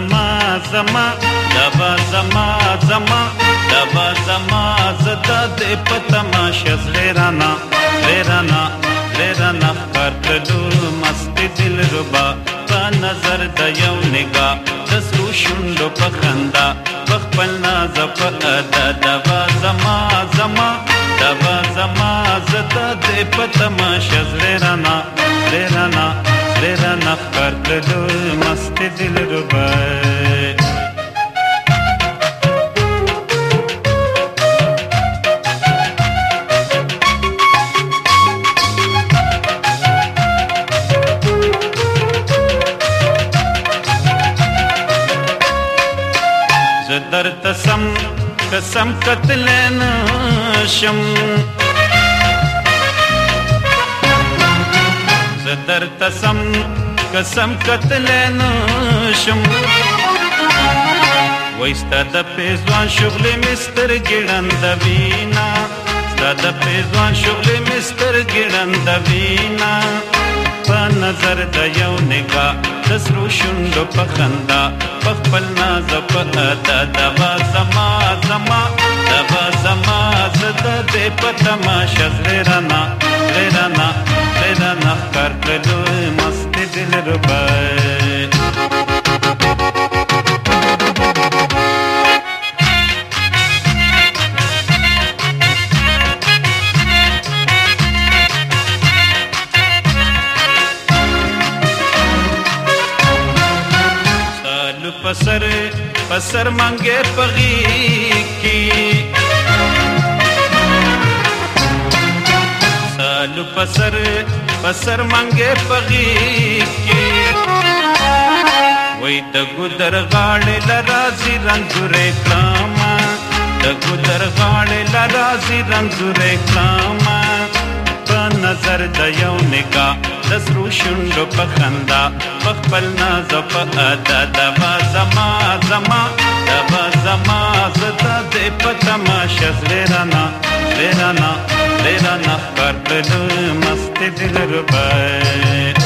زما زما دبا زما زما دبا زما زدا دې پتما شزړه رانا لرانا لرانا پر کډو مست دل ربا په نظر د یو نگاه د سرو شوندو په خندا په خپل ناز په ادا دبا زما زما دبا زما زدا دې پتما شزړه رانا لرانا لرانا پر کډو छोटे दिल रुबाए در تسم قسم قتلین شم زدر تسم قسم کتلی نشم ویستا د پیزوان شغلی مستر گیرند وینا ستا د پیزوان شغلی مستر گیرند وینا په نظر د یو نگاه دسرو شندو په خندا په خپل ناز په ادا دوا زما زما دوا زما زده په تماشا زرنا زرنا پسر پسر منگه پغی کی سالو پسر پسر منگه پغی کی وی د ګدر غاړې لرازي رنگ زورې کلاما د ګدر غاړې لرازي رنگ زورې کلاما په نظر د یو نگاه د سرو شونډو په خندا په خپل ناز په ادا د با زما زما د با زما زتا دې په تماشا زړانا زړانا زړانا پر دل مست دل ربای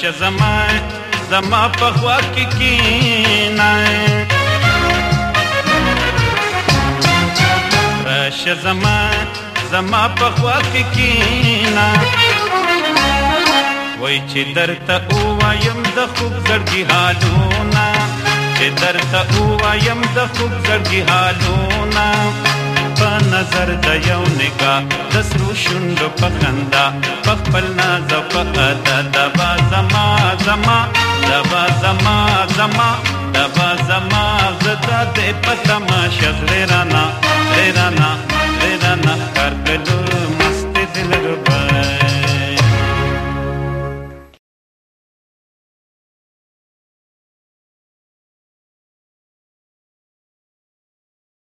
شزما زما په خوا کې کینا راشه زما زما په خوا کې کینا وای چې درته وایم د خوب زړګي حالونه چې درته وایم د خوب زړګي حالونه په نظر د یو نگاه د سرو شونډو په خندا په خپل ناز په ادا زما زما دبا زما زما دبا زما زتا دې پتا ما شغل رانه